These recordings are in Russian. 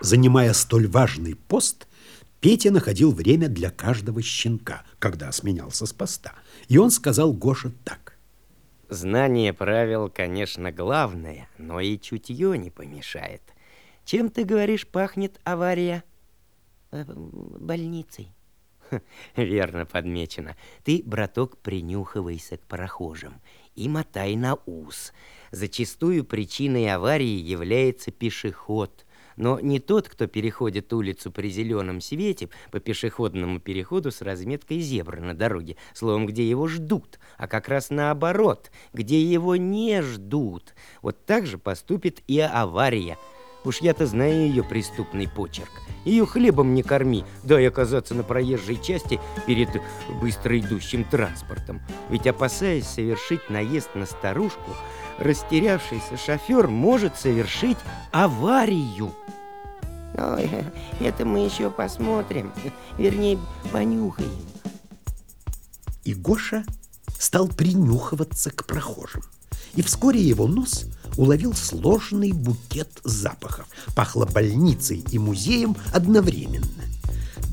Занимая столь важный пост, Петя находил время для каждого щенка, когда сменялся с поста. И он сказал Гоше так. Знание правил, конечно, главное, но и чутье не помешает. Чем, ты говоришь, пахнет авария? Э, больницей. Верно подмечено. Ты, браток, принюхивайся к прохожим и мотай на ус. Зачастую причиной аварии является пешеход – но не тот, кто переходит улицу при зеленом свете по пешеходному переходу с разметкой зебры на дороге, словом, где его ждут, а как раз наоборот, где его не ждут. Вот так же поступит и авария. Уж я-то знаю ее преступный почерк. Ее хлебом не корми, дай оказаться на проезжей части перед быстро идущим транспортом. Ведь опасаясь совершить наезд на старушку, растерявшийся шофер может совершить аварию. Ой, это мы еще посмотрим. Вернее, понюхаем. И Гоша стал принюхиваться к прохожим. И вскоре его нос уловил сложный букет запахов. Пахло больницей и музеем одновременно.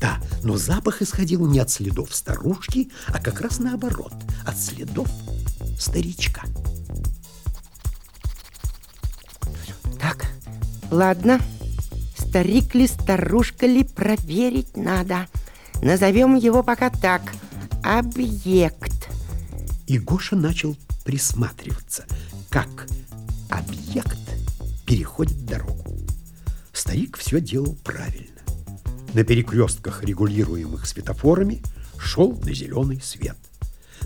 Да, но запах исходил не от следов старушки, а как раз наоборот, от следов старичка. Так, ладно. Старик ли, старушка ли, проверить надо. Назовем его пока так. Объект. И Гоша начал присматриваться, как переходит дорогу. Старик все делал правильно. На перекрестках, регулируемых светофорами, шел на зеленый свет.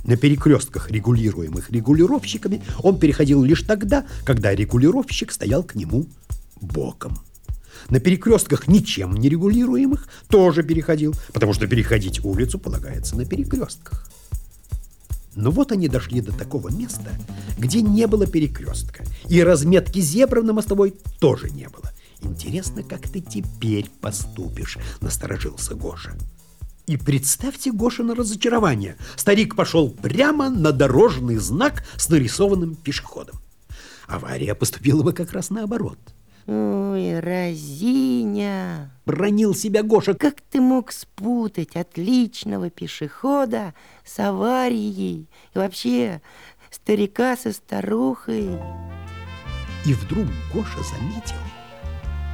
На перекрестках, регулируемых регулировщиками, он переходил лишь тогда, когда регулировщик стоял к нему боком. На перекрестках ничем не регулируемых тоже переходил, потому что переходить улицу полагается на перекрестках. Но вот они дошли до такого места, где не было перекрестка, и разметки зебры на мостовой тоже не было. Интересно, как ты теперь поступишь, насторожился Гоша. И представьте Гоша на разочарование. Старик пошел прямо на дорожный знак с нарисованным пешеходом. Авария поступила бы как раз наоборот. Ой, разиня! Бронил себя Гоша. Как ты мог спутать отличного пешехода с аварией? И вообще, старика со старухой? И вдруг Гоша заметил,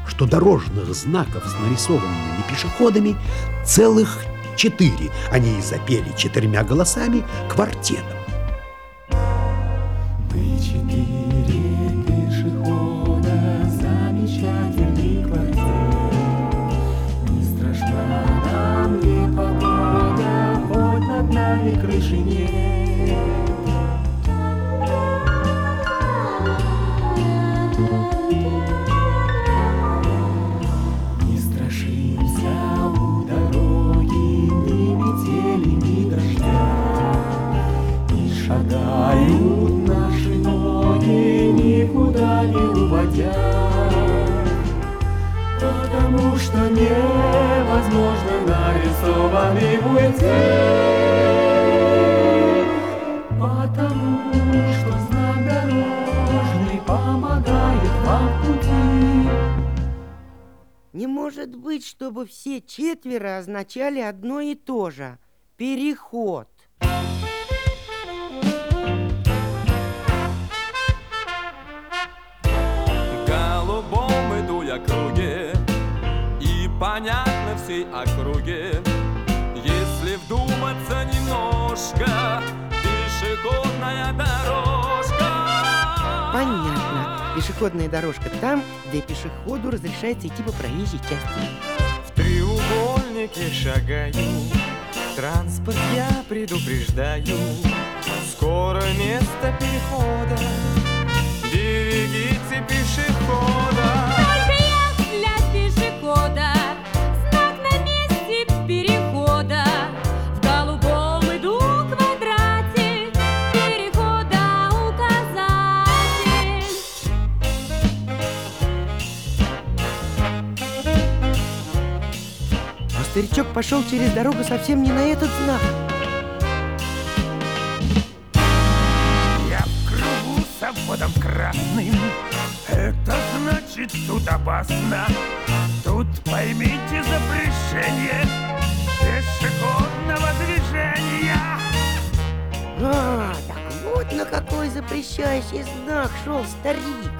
что дорожных знаков с нарисованными пешеходами целых четыре. Они запели четырьмя голосами квартетом. Может быть, чтобы все четверо означали одно и то же. Переход. Голубом иду я круге, и понятно всей округе, если вдуматься немножко, пешеходная дорожка. Понятно. Пешеходная дорожка там, где пешеходу разрешается идти по проезжей части. В треугольнике шагаю, транспорт я предупреждаю. Скоро место перехода, берегите пешехода. Старичок пошел через дорогу совсем не на этот знак. Я в кругу со вводом красным. Это значит, тут опасно. Тут поймите запрещение пешеходного движения. А, так вот на какой запрещающий знак шел старик.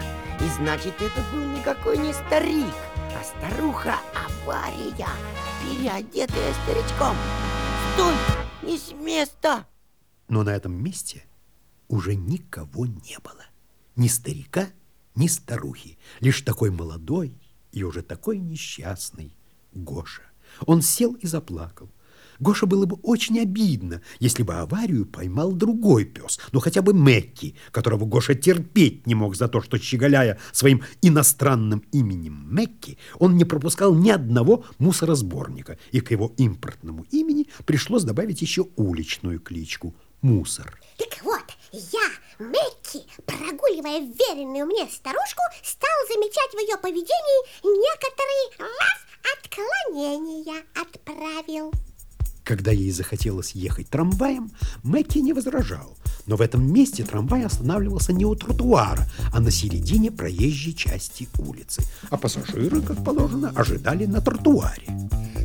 И значит, это был никакой не старик, а старуха авария, переодетая старичком. Стой, не с места! Но на этом месте уже никого не было. Ни старика, ни старухи. Лишь такой молодой и уже такой несчастный Гоша. Он сел и заплакал. Гоша было бы очень обидно, если бы аварию поймал другой пес, ну хотя бы Мэкки, которого Гоша терпеть не мог за то, что, щеголяя своим иностранным именем Мэкки, он не пропускал ни одного мусоросборника, и к его импортному имени пришлось добавить еще уличную кличку «Мусор». Так вот, я, Мэкки, прогуливая веренную мне старушку, стал замечать в ее поведении некоторые раз отклонения отправил. Когда ей захотелось ехать трамваем, Мэкки не возражал. Но в этом месте трамвай останавливался не у тротуара, а на середине проезжей части улицы. А пассажиры, как положено, ожидали на тротуаре.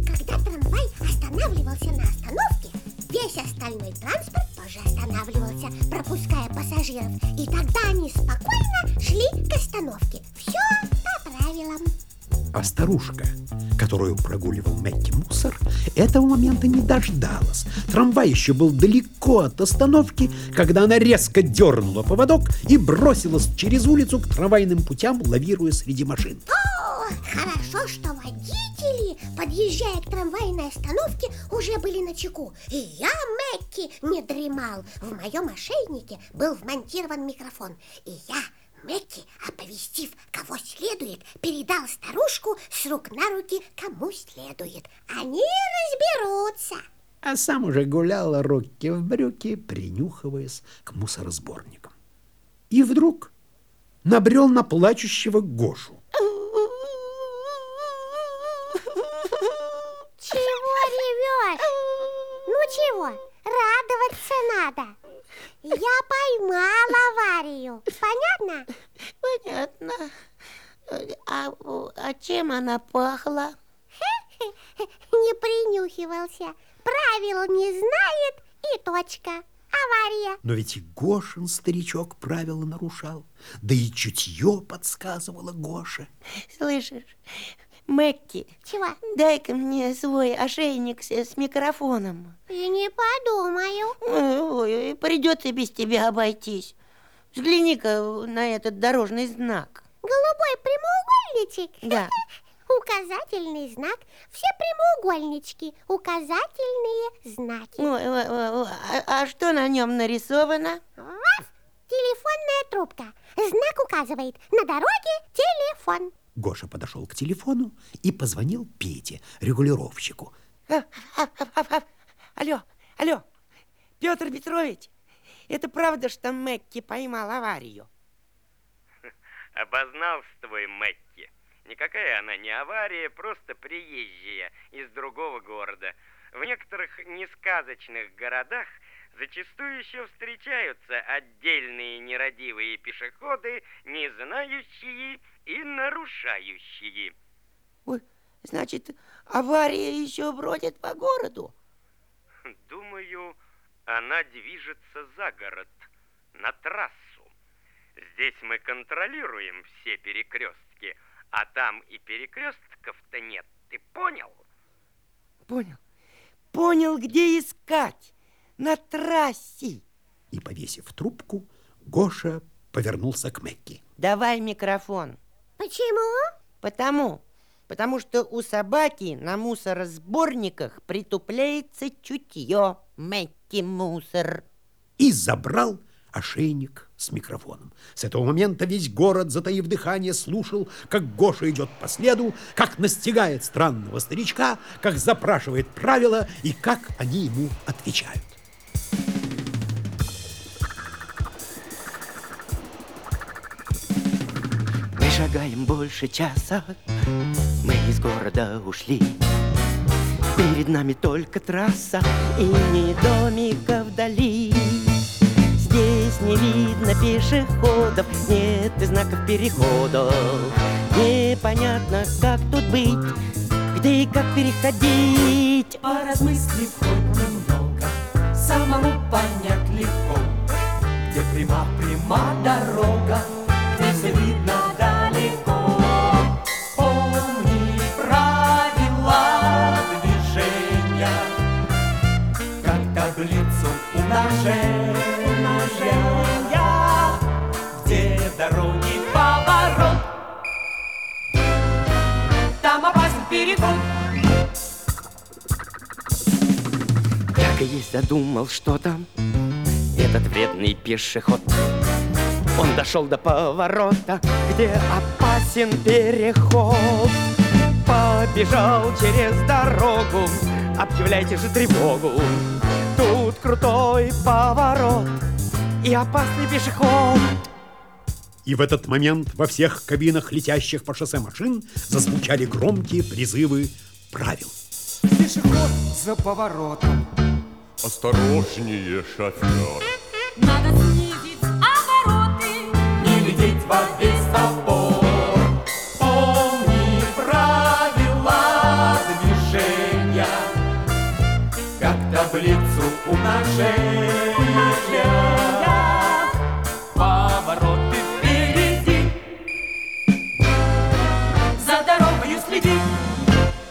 Когда трамвай останавливался на остановке, весь остальной транспорт тоже останавливался, пропуская пассажиров. И тогда они спокойно шли к остановке. Все по правилам. А старушка, которую прогуливал Мэкки мусор, этого момента не дождалась. Трамвай еще был далеко от остановки, когда она резко дернула поводок и бросилась через улицу к трамвайным путям, лавируя среди машин. О, хорошо, что водители, подъезжая к трамвайной остановке, уже были на чеку. И я, Мэкки, не дремал. В моем ошейнике был вмонтирован микрофон. И я, Мэкки, оповестив, кого следует, передал старушку с рук на руки, кому следует. Они разберутся. А сам уже гулял руки в брюки, принюхиваясь к мусоросборникам. И вдруг набрел на плачущего Гошу. Чего ревешь? Ну чего, радоваться надо. Я поймал аварию. Понятно? Понятно. А, а чем она пахла? Не принюхивался. Правил не знает и точка. Авария. Но ведь и Гошин старичок правила нарушал. Да и чутье подсказывало Гоше. Слышишь, Мэкки, Чего? дай-ка мне свой ошейник с, микрофоном. И не подумаю. Ой, придется без тебя обойтись. Взгляни-ка на этот дорожный знак. Голубой прямоугольничек. Да. Указательный знак. Все прямоугольнички. Указательные знаки. Ой, ой, ой, а, а что на нем нарисовано? Телефонная трубка. Знак указывает. На дороге телефон. Гоша подошел к телефону и позвонил Пете, регулировщику. А, а, а. Алло, алло, Петр Петрович, это правда, что Мэкки поймал аварию? Обознался твой Мэкки. Никакая она не авария, просто приезжая из другого города. В некоторых несказочных городах зачастую еще встречаются отдельные нерадивые пешеходы, не знающие и нарушающие. Ой, значит, авария еще бродит по городу? Думаю, она движется за город, на трассу. Здесь мы контролируем все перекрестки, а там и перекрестков-то нет. Ты понял? Понял. Понял, где искать. На трассе. И, повесив трубку, Гоша повернулся к Мэкки. Давай микрофон. Почему? Потому, потому что у собаки на мусоросборниках притупляется чутье. Мэкки мусор. И забрал ошейник с микрофоном. С этого момента весь город, затаив дыхание, слушал, как Гоша идет по следу, как настигает странного старичка, как запрашивает правила и как они ему отвечают. Шагаем больше часа, мы из города ушли. Перед нами только трасса и ни домика вдали. Здесь не видно пешеходов, нет и знаков переходов. Непонятно, как тут быть, где и как переходить. Поразмыслив хоть немного, Там переход. Так и задумал что-то этот вредный пешеход. Он дошел до поворота, где опасен переход. Побежал через дорогу, объявляйте же тревогу. Тут крутой поворот и опасный пешеход. И в этот момент во всех кабинах летящих по шоссе машин зазвучали громкие призывы правил. Пешеход за поворотом. Осторожнее, шофер. Надо